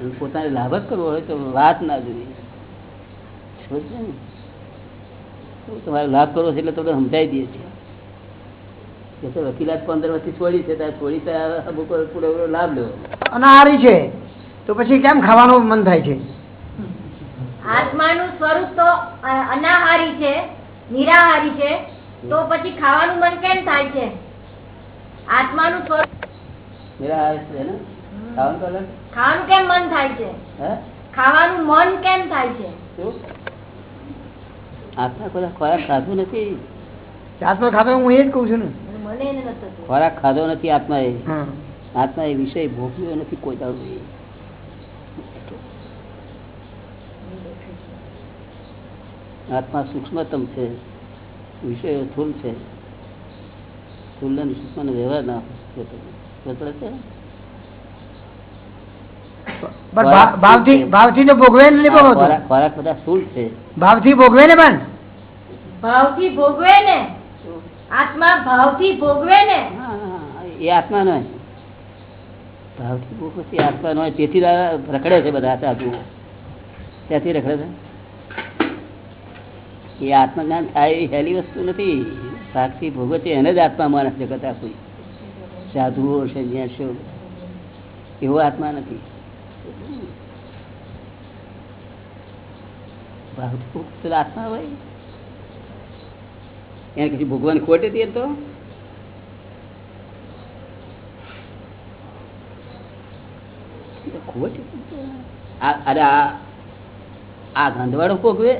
[SPEAKER 1] એને પોતાને લાભ જ કરવો હોય તો વાત ના જોઈએ. તમારે લાભ કરવો છે એટલે તમને સમજાવી દઈએ છીએ. કે તો વકીલાત પંદર વર્ષથી છોડી છે ત્યાં છોડી તો અમુક પૂરેપૂરો લાભ લેવો.
[SPEAKER 5] અનાહારી છે. તો પછી કેમ ખાવાનું મન થાય છે?
[SPEAKER 6] આત્માનું સ્વરૂપ તો અનાહારી છે નિરાહારી છે તો પછી ખાવાનું મન કેમ થાય છે? આત્માનું સ્વરૂપ
[SPEAKER 1] મેરા છે ને? ખાવાનું તો અલગ.
[SPEAKER 6] ખાવાનું કેમ મન થાય છે?
[SPEAKER 1] હે?
[SPEAKER 6] ખાવાનું મન કેમ થાય છે?
[SPEAKER 1] શું? આત્મા કોઈ ખોરાક ખાધું નથી
[SPEAKER 5] આત્મા ખાધો હું એ જ કઉ છું ને
[SPEAKER 6] મને એને નથી થતું.
[SPEAKER 1] ખોરાક ખાધો નથી આત્મા એ આત્મા એ વિષય ભોગવ્યો નથી કોઈ દાડો આત્મા સૂક્ષ્મતમ છે વિષયો સ્થૂલ છે સ્થૂલ ને સૂક્ષ્મ વ્યવહાર ના હોય. છે?
[SPEAKER 5] પણ ભાવથી ભાવથી તો ભોગવે ને ભોગવતો
[SPEAKER 1] ખોરાક બધા સ્થૂલ છે?
[SPEAKER 5] ભાવથી ભોગવે ને પણ.
[SPEAKER 6] ભાવથી ભોગવે ને? આત્મા ભાવથી ભોગવે ને?
[SPEAKER 1] એ આત્મા નો ભાવથી ભોગવતી આત્મા નો તેથી રખડે છે બધા સાધુઓ ત્યાંથી રખડે છે? એ આત્મજ્ઞાન થાય એ હેલી વસ્તુ નથી. ભાગથી ભોગવતી એને જ આત્મા માણસ જગત આખું સાધુઓ છે જ્યાં એવો આત્મા નથી. એને કશું ભોગવાની ખોટે હતી તો અરે આ ગંધવાડો ભોગવે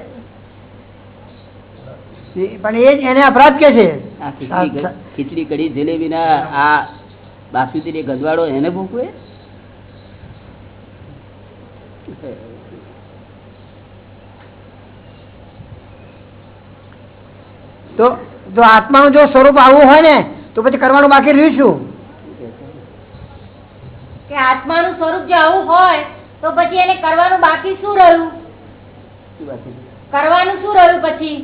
[SPEAKER 5] પણ એ એને અપરાધ કે છે
[SPEAKER 1] ખીચડી કઢી જલેબી ના આ બાસુદી ગંધવાડો એને ભોગવે
[SPEAKER 5] તો જો આત્માનું જો સ્વરૂપ આવું હોય ને તો પછી કરવાનું બાકી રહ્યું શું?
[SPEAKER 6] કે આત્માનું સ્વરૂપ જો આવું હોય તો પછી એને કરવાનું બાકી શું રહ્યું? કરવાનું શું રહ્યું પછી?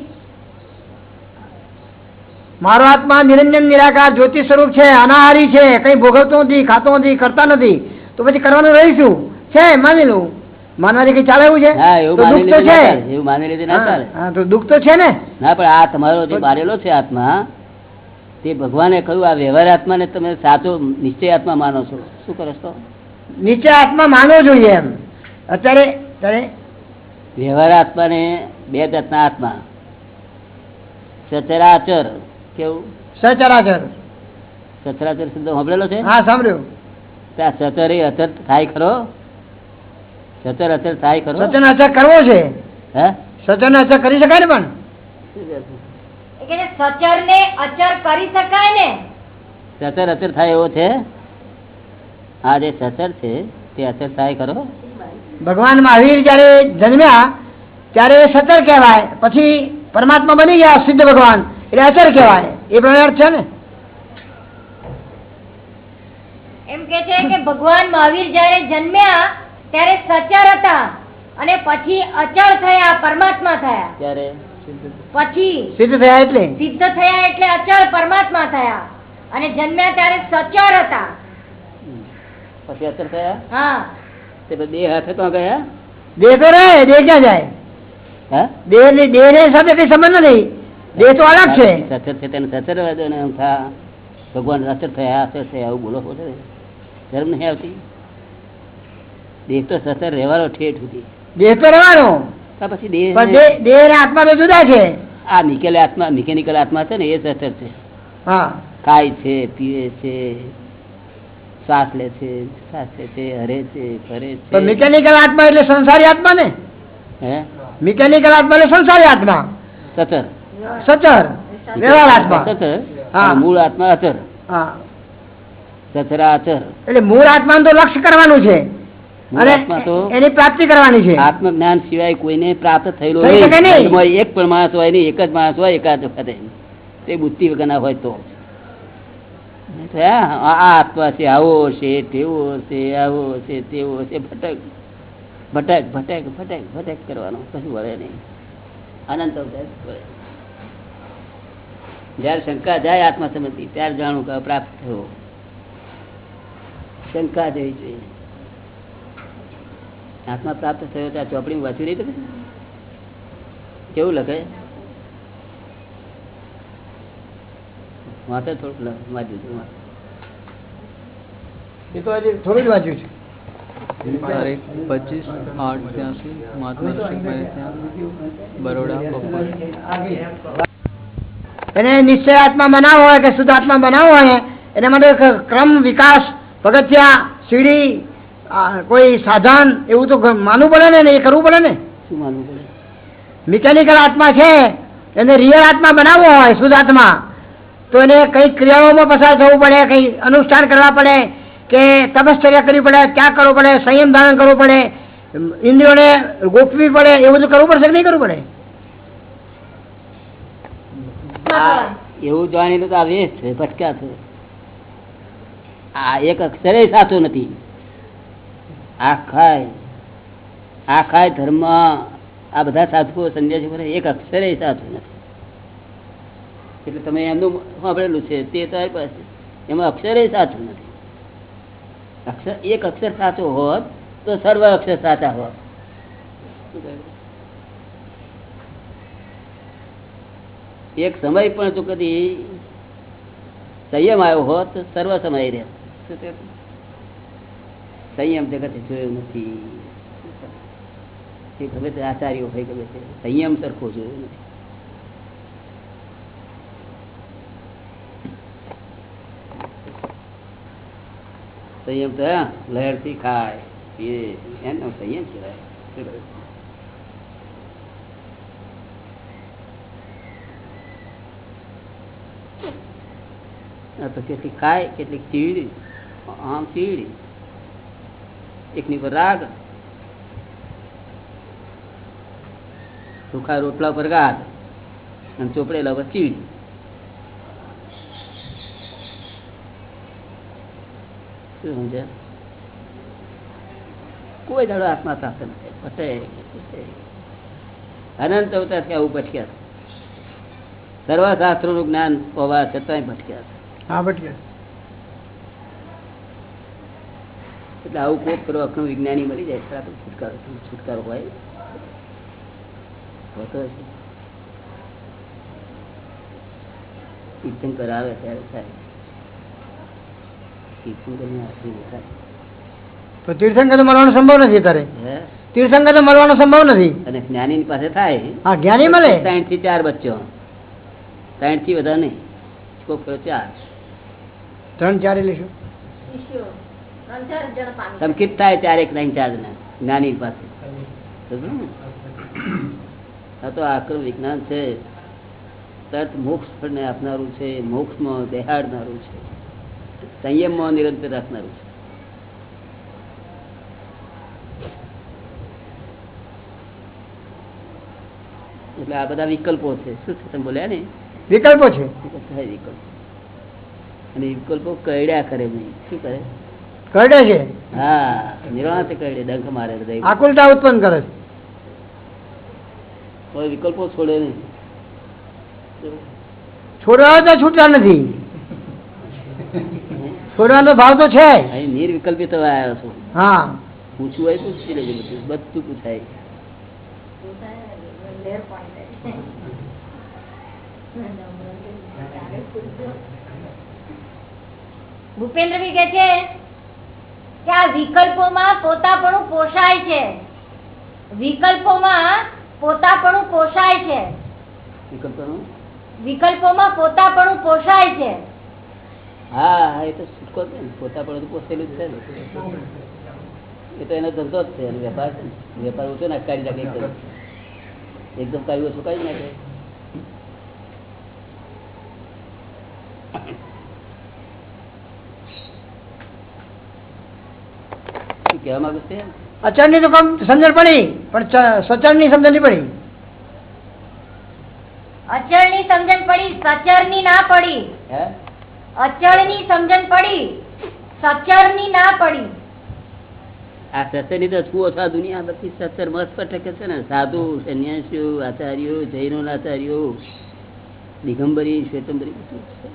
[SPEAKER 5] મારો આત્મા નિરંજન નિરાકાર જ્યોતિ સ્વરૂપ છે અનાહારી છે કઈ ભોગવતો નથી ખાતો નથી કરતા નથી તો પછી કરવાનું રહીશું છે માની લઉં માનવાથી કઈ ચાલે એવું છે?
[SPEAKER 1] હા એવું
[SPEAKER 5] દુઃખ તો છે.
[SPEAKER 1] એવું માની લીધે ના ચાલે.
[SPEAKER 5] હા, તો દુઃખ તો છે ને?
[SPEAKER 1] ના પણ આ તમારો જે મારેલો છે આત્મા તે ભગવાને કહ્યું આ વ્યવહાર આત્માને તમે સાચો નિશ્ચય આત્મા માનો છો. શું કરો છો?
[SPEAKER 5] નીચે આત્મા માનવો જોઈએ એમ. અત્યારે અત્યારે
[SPEAKER 1] વ્યવહાર આત્માને બે જાતના આત્મા. સચરાચર કેવું?
[SPEAKER 5] સચરાચર.
[SPEAKER 1] સચરાચર શબ્દ સાંભળેલો છે?
[SPEAKER 5] હા સાંભળ્યું.
[SPEAKER 1] ત્યાં સચર એ અચર થાય ખરો? અચર થાય કરો
[SPEAKER 5] સચન અચર કરવો છે?
[SPEAKER 1] હે?
[SPEAKER 5] સચન અચર કરી શકાય ને પણ?
[SPEAKER 6] સચર ને અચર કરી શકાય ને?
[SPEAKER 1] સચર અચર થાય એવો છે? આ જે સચર છે તે અચર થાય ખરો?
[SPEAKER 5] ભગવાન મહાવીર જયારે જન્મ્યા ત્યારે એ સચર કહેવાય. પછી પરમાત્મા બની ગયા સિદ્ધ ભગવાન. એટલે અચર કહેવાય. એ પ્રમાણે અર્થ છે ને?
[SPEAKER 6] એમ કે છે કે ભગવાન મહાવીર જયારે જન્મ્યા ત્યારે સચર હતા અને પછી અચળ થયા પરમાત્મા થયા.
[SPEAKER 1] ત્યારે
[SPEAKER 6] પછી
[SPEAKER 5] સિદ્ધ થયા એટલે?
[SPEAKER 6] સિદ્ધ થયા એટલે અચળ પરમાત્મા થયા. અને જન્મ્યા ત્યારે સચર હતા.
[SPEAKER 1] પછી અચળ થયા?
[SPEAKER 6] હા.
[SPEAKER 1] તે પછી હાથે તો ગયા?
[SPEAKER 5] દેહ તો રહે દેહ ક્યાં જાય?
[SPEAKER 1] હા?
[SPEAKER 5] દેહની દેહની સાથે કઈ સંબંધ નથી. દેહ તો અલગ છે.
[SPEAKER 1] સચર છે તેને સચર રહેવા દો ને એમ થા. ભગવાન અસર થયા અસર થયા આવું બોલો ધર્મ નહીં આવતી? દેહ તો સચર રહેવાનો ઠેઠ સુધી.
[SPEAKER 5] દેહ તો રહેવાનો.
[SPEAKER 1] પછી દેહ
[SPEAKER 5] દેહ આત્મા બે જુદા છે.
[SPEAKER 1] આ નિકેલ આત્મા મિકેનિકલ આત્મા છે ને એ સચર છે.
[SPEAKER 5] હા.
[SPEAKER 1] ખાય છે પીવે છે શ્વાસ લે છે શ્વાસ લે છે હરે છે ફરે
[SPEAKER 5] તો
[SPEAKER 1] છે
[SPEAKER 5] મિકેનિકલ આત્મા એટલે સંસારી આત્મા ને?
[SPEAKER 1] હે?
[SPEAKER 5] મિકેનિકલ આત્મા એટલે સંસારી આત્મા.
[SPEAKER 1] સચર
[SPEAKER 5] સચર વ્યવહાર આત્મા.
[SPEAKER 1] સચર
[SPEAKER 5] હા.
[SPEAKER 1] મૂળ આત્મા અચર.
[SPEAKER 5] હા.
[SPEAKER 1] સચરા અચર.
[SPEAKER 5] એટલે મૂળ આત્મા તો લક્ષ્ય કરવાનું છે. એની પ્રાપ્તિ કરવાની છે.
[SPEAKER 1] આત્મજ્ઞાન સિવાય કોઈને પ્રાપ્ત થયેલું એક પણ માણસ હોય નહીં એક જ માણસ હોય એકાદ વખતે. તે બુદ્ધિ વગરના હોય તો. આત્મા છે આવો છે તેવો છે આવો છે તેવો છે. ભટક ભટક ભટક ભટક ભટક કરવાનો કશું વળે નહીં. અનંત. જયારે શંકા જાય આત્મા સમજી ત્યારે જાણું કે પ્રાપ્ત થયો. શંકા જવી જોઈએ. આત્મા પ્રાપ્ત થયો ત્યાં ચોપડી વાંચી રહી તમે? કેવું લખે? વાંચે થોડુંક વાંચ્યું છે
[SPEAKER 5] એ તો હજી થોડું જ વાંચ્યું છે.
[SPEAKER 7] તારીખ પચીસ આઠ ત્યાંસી મહાત્મા ત્યાં બરોડા બપોર.
[SPEAKER 5] એને નિશ્ચય આત્મા બનાવવો હોય કે શુદ્ધ આત્મા બનાવવો હોય એના માટે ક્રમ વિકાસ પગથિયા સીડી કોઈ સાધન એવું તો માનવું પડે ને એ કરવું પડે ને?
[SPEAKER 1] શું માનવું પડે?
[SPEAKER 5] મિકેનિકલ આત્મા છે એને રિયલ આત્મા બનાવવો હોય શુદ્ધ આત્મા તો એને કઈ ક્રિયાઓમાં પસાર થવું પડે કઈ અનુષ્ઠાન કરવા પડે કે તપશ્ચર્યા કરવી પડે ત્યાગ કરવો પડે સંયમ ધારણ કરવું પડે ઇન્દ્રિયોને ગોપવી પડે એ બધું કરવું પડશે કે નહીં કરવું પડે?
[SPEAKER 1] આ એવું જાણીને તો આ વેસ્ટ છે ભટક્યા છે. આ એક અક્ષરે સાચું નથી. આખાય આખાય ધર્મ આ બધા સાધુઓ સંન્યાસી બધા એક અક્ષરે સાચું નથી. એટલે તમે એમનું સાંભળેલું છે, તે તારી પાસે એમાં અક્ષરે સાચું નથી. અક્ષર, એક અક્ષર સાચો હોત તો સર્વ અક્ષર સાચા હોત. એક સમય પણ જો કદી સંયમ આવ્યો હોત તો સર્વ સમય રહે શું? સંયમ જગતે જોયો નથી. તે આચાર્યો હોય ગમે તે સંયમ સરખો જોયો નથી. સંયમ તો લહેરથી ખાય. પીએ એનો સંયમ શું તો કેટલીક ખાય કેટલીક ચીડી. આમ ચીડી. એકની પર રાગ. સુખા રોટલા પર ગાઢ. અને ચોપડેલા પર ચીડી. કોઈ દાડો આત્મા પ્રાપ્ત નથી પટે. અનંત અવતારથી આવું ભટક્યા સર્વશાસ્ત્રો નું જ્ઞાન હોવા છતાંય ભટક્યા
[SPEAKER 5] હા ભટકે
[SPEAKER 1] એટલે આવું કોક કરો અખનું વિજ્ઞાની મળી જાય. ત્યારે છુટકારો છુટકારો હોય. હોતો હશે. તીર્થંકર આવે ત્યારે થાય.
[SPEAKER 5] તો તીર્થંકર મળવાનો સંભવ નથી તારે? તીર્થંકર તો મળવાનો સંભવ નથી?
[SPEAKER 1] અને જ્ઞાની પાસે થાય.
[SPEAKER 5] હા જ્ઞાની મળે.
[SPEAKER 1] ત્રણથી ચાર બચ્ચો. ત્રણથી વધારે નહીં. કોક ચાર.
[SPEAKER 5] ત્રણ ચાર એટલે
[SPEAKER 1] સંકિત થાય ત્યારે એક ત્રણ ને જ્ઞાની પાસે. આ તો આક્રમ વિજ્ઞાન છે. તત મોક્ષ ને આપનારું છે. મોક્ષમાં બેહાડનારું છે. સંયમમાં નિરંતર રાખનારું છે. એટલે આ બધા વિકલ્પો છે. શું છે? તમે બોલ્યા ને?
[SPEAKER 5] વિકલ્પો છે.
[SPEAKER 1] વિકલ્પો અને વિકલ્પો કયડ્યા કરે નહીં. શું કરે?
[SPEAKER 5] કરડે છે.
[SPEAKER 1] હા નિર્વાણ છે ડંખ મારે
[SPEAKER 5] આકુલતા ઉત્પન્ન કરે છે.
[SPEAKER 1] કોઈ વિકલ્પો છોડે નહીં.
[SPEAKER 5] છોડવા તો છૂટતા નથી. છોડવાનો ભાવ તો છે.
[SPEAKER 1] નિર્વિકલ્પિત આવ્યો છું.
[SPEAKER 5] હા.
[SPEAKER 1] પૂછવું હોય પૂછી લેજો બધું. બધું પૂછાય.
[SPEAKER 6] ભૂપેન્દ્રભાઈ કે છે કે આ વિકલ્પોમાં પોતાપણું પોષાય છે. વિકલ્પોમાં પોતાપણું પોષાય છે.
[SPEAKER 1] વિકલ્પોનું?
[SPEAKER 6] વિકલ્પોમાં પોતાપણું પોષાય છે.
[SPEAKER 1] હા એ તો છૂટકો છે ને. પોતાપણું તો પોસેલું જ છે ને. એ તો એનો ધંધો જ છે વેપાર છે ને. વેપાર ઓછો ને કાઢી નાખે એકદમ એકદમ કાઢી ઓછું કાઢી નાખે. કહેવા માંગુ છે
[SPEAKER 5] અચળની તો કમ સમજણ પડી પણ સચળની સમજણ નહીં પડી.
[SPEAKER 6] અચળની સમજણ પડી સચરની ના પડી. અચળની સમજણ પડી સચરની ના પડી.
[SPEAKER 1] આ સત્સરની તો છું ઓછા દુનિયા બધી સત્સર મસ્ત પટકે છે ને. સાધુ સંન્યાસીઓ આચાર્યો જૈનો આચાર્યો દિગંબરી શ્વેતંબરી બધું છે.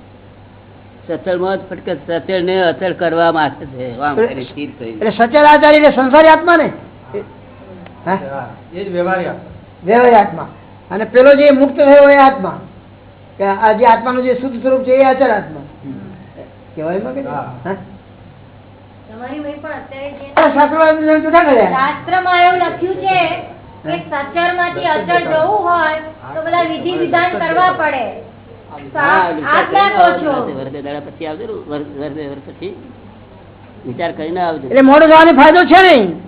[SPEAKER 1] સત્સરમાં જ ફટકે સત્સર ને અચળ કરવા માંગે છે.
[SPEAKER 5] એટલે સચળ આચાર્ય એટલે સંસારી આત્મા ને? હે? વ્યવહારી આત્મા. અને પેલો જે મુક્ત થયો એ આત્મા. કે આ જે આત્માનું જે શુદ્ધ સ્વરૂપ છે એ અચળ આત્મા. કેવાય કે હે?
[SPEAKER 6] તમારી વહી પણ અત્યારે જે
[SPEAKER 5] આ શાસ્ત્રોમાં
[SPEAKER 6] એવું લખ્યું છે કે સચરમાંથી અચળ જવું હોય તો બધા વિધિ વિધાન કરવા પડે.
[SPEAKER 1] વિચાર કરીને આવજો. ને,
[SPEAKER 5] એટલે મોડું ફાયદો છે નહીં.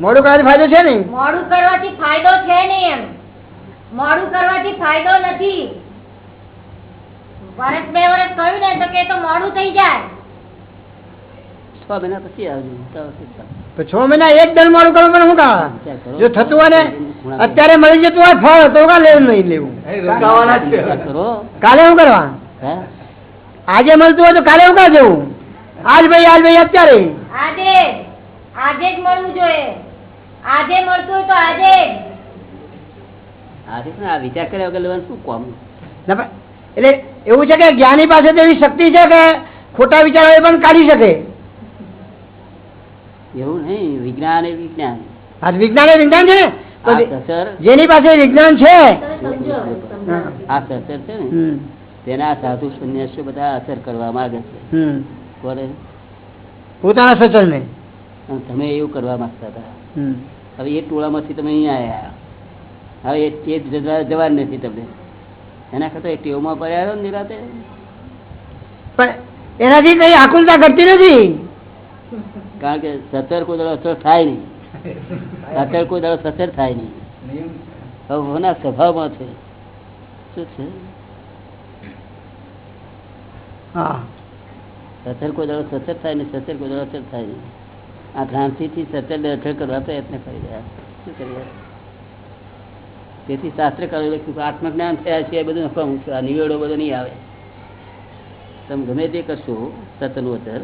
[SPEAKER 5] મોડું કરવાથી ફાયદો છે નહીં?
[SPEAKER 6] મોડું કરવાથી ફાયદો છે નહીં એમ. મોડું કરવાથી ફાયદો નથી. વર્ષ બે વર્ષ કહ્યું ને તો કે તો મોડું થઈ જાય.
[SPEAKER 1] છ મહિના પછી આવજો. તો
[SPEAKER 5] છ મહિના એક દર મોડું કરવું પણ હું કામ જો થતું હોય ને અત્યારે મળી જતું હોય ફળ તો કા લેવું નહીં લેવું. કાલે શું કરવા? આજે મળતું હોય તો કાલે શું કા જવું આજ ભાઈ આજ ભાઈ અત્યારે.
[SPEAKER 6] આજે. આજે જ મળવું જોઈએ. આજે મળતું હોય તો આજે.
[SPEAKER 1] આજે પણ આ વિચાર કર્યા વગર લેવાનું શું કોમ?
[SPEAKER 5] એટલે એવું છે કે જ્ઞાની પાસે એવી શક્તિ છે કે ખોટા વિચારો એ પણ કાઢી શકે.
[SPEAKER 1] એવું નહીં વિજ્ઞાન એ વિજ્ઞાન.
[SPEAKER 5] આ વિજ્ઞાન એ વિજ્ઞાન છે ને? જેની પાસે વિજ્ઞાન છે.
[SPEAKER 1] આ સસર છે ને? તેના સાધુ સંન્યાસીઓ બધા અસર કરવા માંગે છે.
[SPEAKER 5] પોતાના સચર ને
[SPEAKER 1] તમે એવું કરવા માંગતા હતા. હવે એ ટોળામાંથી તમે અહીંયા આવ્યા. હવે એ જવા- જવાન નથી તમને. એના કરતા ટેવમાં પડ્યા રહો નિરાતે.
[SPEAKER 5] પણ એનાથી કઈ આકુલતા કરતી નથી.
[SPEAKER 1] કારણ કે સતર કોઈ અસર થાય નહીં. સચર કોઈ દાડો સચર થાય નહીં. હવે કોના સ્વભાવમાં છે. શું છે?
[SPEAKER 5] હા.
[SPEAKER 1] સચર કોઈ દાડો સચર થાય નહીં સચર કોઈ દાડો અસર થાય નહીં. આ ભ્રાંતિથી સચરને અસર કરવા પ્રયત્ન કરી રહ્યા શું કરી રહ્યા તેથી શાસ્ત્ર કહ્યું લખ્યું કે આત્મજ્ઞાન થયા છે એ બધું નફાનું છે આ નિવેડો બધો નહીં આવે. તમે ગમે તે કરશો સતનું અચર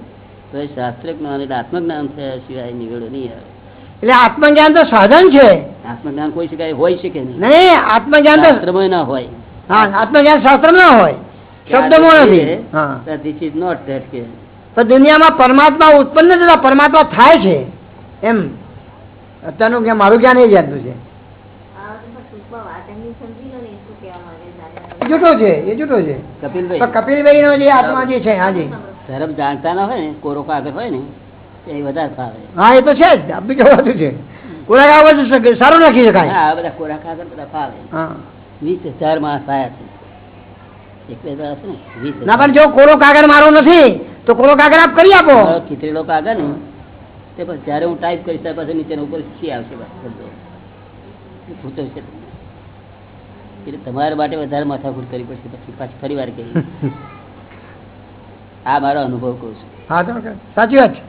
[SPEAKER 1] તો એ શાસ્ત્ર જ્ઞાન એટલે આત્મજ્ઞાન થયા સિવાય નિવેડો નહીં આવે.
[SPEAKER 5] એટલે આત્મજ્ઞાન તો સાધન છે.
[SPEAKER 1] આત્મજ્ઞાન કોઈ શકાય હોય શકે નહીં.
[SPEAKER 5] નહીં આત્મજ્ઞાન તો
[SPEAKER 1] શાસ્ત્રમાં ના હોય.
[SPEAKER 5] હા આત્મજ્ઞાન શાસ્ત્ર ના હોય. શબ્દમાં નથી.
[SPEAKER 1] ધીસ ઇઝ નોટ ધેટ કે.
[SPEAKER 5] દુનિયામાં પરમાત્મા ઉત્પન્ન થતા પરમાત્મા થાય છે. એમ. અત્યારનું જ્ઞાન મારું જ્ઞાન એ જાણતું છે. એ જૂઠો છે એ જૂઠો છે.
[SPEAKER 1] કપિલભાઈ.
[SPEAKER 5] કપિલભાઈ નો જે આત્મા જે છે હાજી
[SPEAKER 1] ધર્મ જાણતા ના હોય ને કોરો કાગળ હોય ને
[SPEAKER 5] હા એ તો છે જ. આ બીજું બધું છે. કોરા બધું સારું લખી શકાય?
[SPEAKER 1] હા બધા કોરા કાગળ બધા ફાવે. વીસ હજાર માણસ આયા છે. એક બે દાડા છે ને વીસ
[SPEAKER 5] ના પણ જો કોરો કાગળ મારો નથી તો કોરો કાગળ આપ કરી આપો.
[SPEAKER 1] મારો કાગળ ને. તે પછી જ્યારે હું ટાઈપ કરીશ ત્યાર પછી નીચે ઉપર શી આવશે. એટલે તમારા માટે વધારે માથાકૂટ કરવી પડશે પછી પાછી ફરી વાર કહી આ મારો અનુભવ કહું છું.
[SPEAKER 5] હા સાચી વાત છે.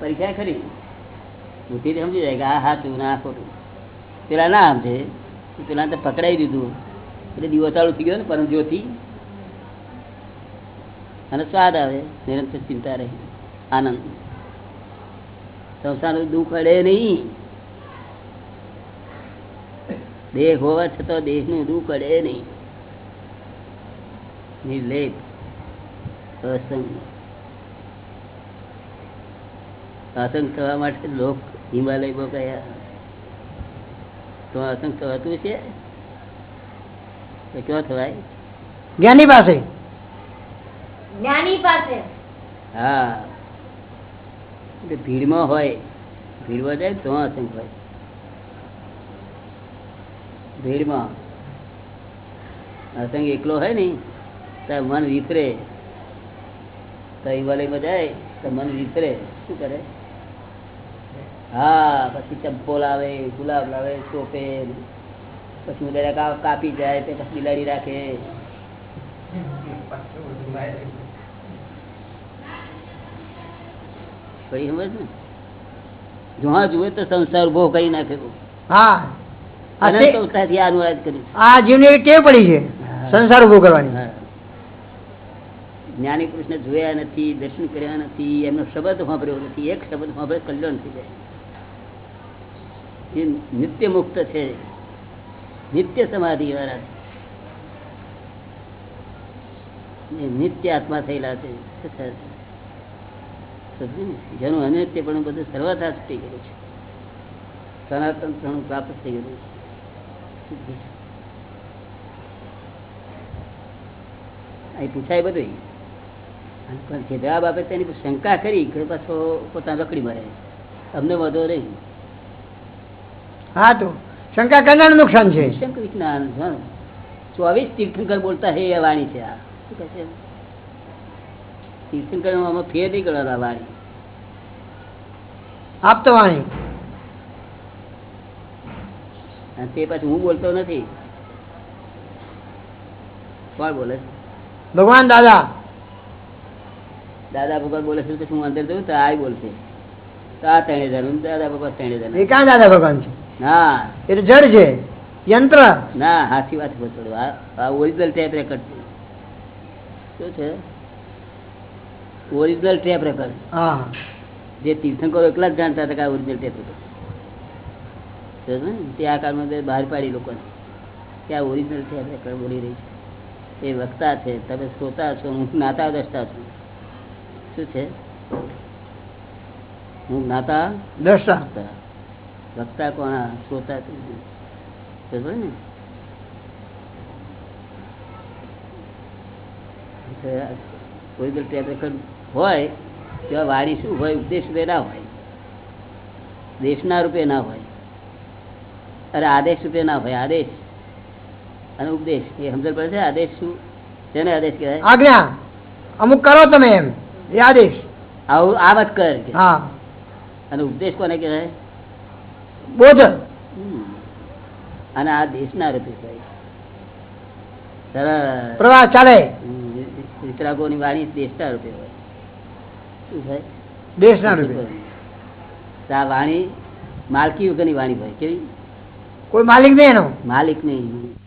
[SPEAKER 1] પરીક્ષા ખરી? બુદ્ધિ સમજી જાય કે આ સાચું ને ખોટું. પેલા ના સમજે. પેલા પકડાઈ દીધું. એટલે દીવો ચાલુ થઈ ગયો ને પરમ જ્યોતિ અને સ્વાદ આવે. નિરંતર ચિંતા રહે. આનંદ. સંસારનું દુઃખ અડે નહીં. દેહ હોવા છતાં દેહનું દુઃખ અડે નહીં. નિર્લેપ અસંગ અસંગ થવા માટે લોક હિમાલયમાં ગયા. તો અસંગ થવાતું છે? તો ક્યાં થવાય?
[SPEAKER 5] જ્ઞાની પાસે.
[SPEAKER 6] જ્ઞાની પાસે.
[SPEAKER 1] હા. એટલે ભીડમાં હોય ભીડમાં જાય તો અસંગ હોય. ભીડમાં. અસંગ એકલો હોય ને મન વિપરે તો હિમાલયમાં જાય તો મન વિપરે શું કરે? હા પછી ચંપો લાવે ગુલાબ લાવે ચોપે. પછી ઉદાડા કાપી જાય તે પછી બિલાડી રાખે. પડી સમજ ને? જોવા જુએ તો સંસાર ઊભો કરી નાખે
[SPEAKER 5] હા. આ જીવની ટેવ પડી છે. સંસાર ઊભો કરવાની.
[SPEAKER 1] જ્ઞાની પુરુષને જોયા નથી, દર્શન કર્યા નથી, એમનો શબ્દ સાંભળ્યો નથી, એક શબ્દ વાપરે કલ્યાણ થઈ જાય. એ નિત્ય મુક્ત છે. નિત્ય સમાધિ વાળા નિત્ય આત્મા થયેલા છે? જેનું અનિત્ય પણ બધું સર્વથા થઈ ગયું છે. સનાતન ઘણું પ્રાપ્ત થઈ ગયું છે. અહીં પૂછાય બધું જે જવાબ આપે તેની શંકા કરી કે પાછો પોતાના રકડી મરે. અમને વધો નહીં.
[SPEAKER 5] હા તો શંકા કરનાર નુકસાન છે.
[SPEAKER 1] વિજ્ઞાન ચોવીસ તીર્થંકર બોલતા હે એ વાણી છે આ. શું કહે તીર્થંકર આમાં ફેર નહીં કરવા આ વાણી.
[SPEAKER 5] આપતો વાણી.
[SPEAKER 1] તે પાછું હું બોલતો નથી. કોણ બોલે?
[SPEAKER 5] ભગવાન દાદા
[SPEAKER 1] દાદા ભગવાન બોલે છે હું અંદર જઉં તો આ બોલશે. તો આ ત્રણે જણ દાદા ભગવાન ત્રણે
[SPEAKER 5] એ ક્યાં દાદા ભગવાન છે?
[SPEAKER 1] ના.
[SPEAKER 5] એ તો જડ છે. યંત્ર.
[SPEAKER 1] ના હાથી વાત બોલો આ ઓરિજિનલ ટેપ રેકર્ડ છે શું છે? ઓરિજિનલ ટેપ રેકર્ડ
[SPEAKER 5] હા.
[SPEAKER 1] જે તીર્થંકરો એકલા જ જાણતા હતા કે ઓરિજિનલ ટેપ રેકર્ડ તે આ કાળમાં બહાર પાડી લોકોને કે આ ઓરિજિનલ ટેપ રેકર્ડ બોલી રહી છે. એ વક્તા છે. તમે શ્રોતા છો હું નાતા દ્રષ્ટા છું. શું છે? હું જ્ઞાતા
[SPEAKER 5] દ્રષ્ટા
[SPEAKER 1] વક્તા વક્તા શ્રોતા ને? કોઈ બી ટેપ રેકર્ડ હોય તેવા વાણી શું હોય ઉપદેશ રૂપે ના હોય. દેશના રૂપે ના હોય. અરે આદેશ રૂપે ના હોય આદેશ અને ઉપદેશ. એ સમજણ પડે છે? આદેશ શું? તેને આદેશ કહેવાય.
[SPEAKER 5] આજ્ઞા. અમુક કરો તમે એમ. એ આદેશ.
[SPEAKER 1] આવું આ વાત કર
[SPEAKER 5] હા.
[SPEAKER 1] અને ઉપદેશ કોને કહેવાય?
[SPEAKER 5] બોધ.
[SPEAKER 1] અને આ દેશના રૂપી હોય
[SPEAKER 5] પ્રવાહ ચાલે.
[SPEAKER 1] વિતરાગોની વાણી દેશના રૂપે હોય. શું થાય?
[SPEAKER 5] દેશના રૂપે.
[SPEAKER 1] આ વાણી માલકી વગરની વાણી હોય. કેવી?
[SPEAKER 5] કોઈ માલિક નહીં એનો.
[SPEAKER 1] માલિક નહીં.